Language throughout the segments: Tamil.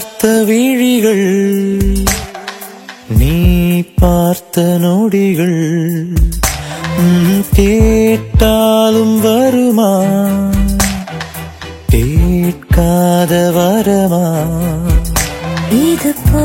பார்த்த விழிகள் நீ பார்த்த நொடிகள் கேட்டாலும் வருமா? கேட்காத வரமா? இது போ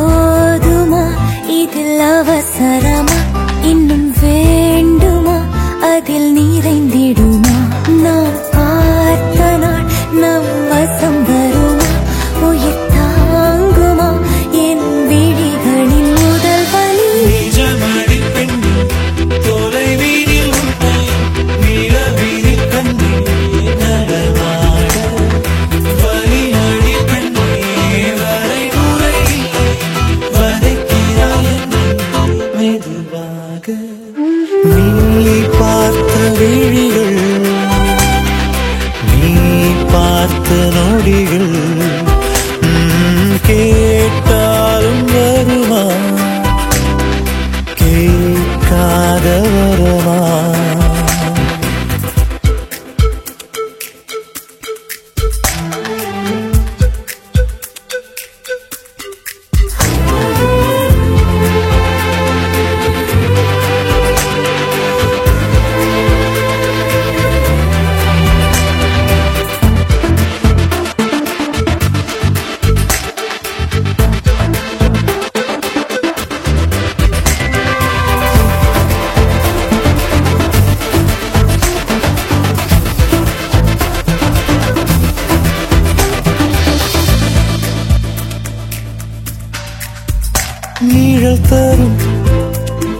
தரும்.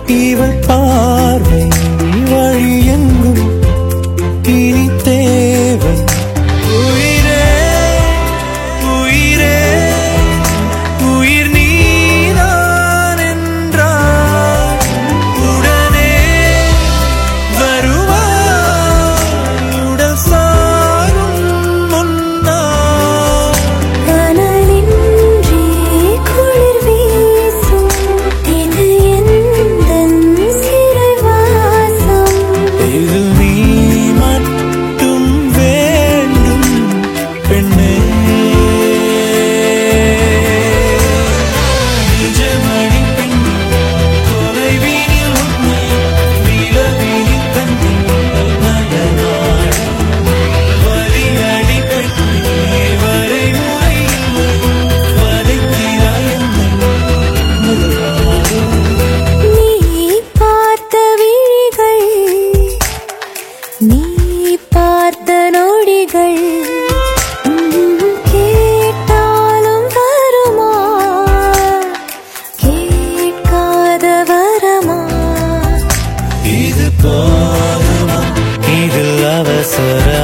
இவள் பா será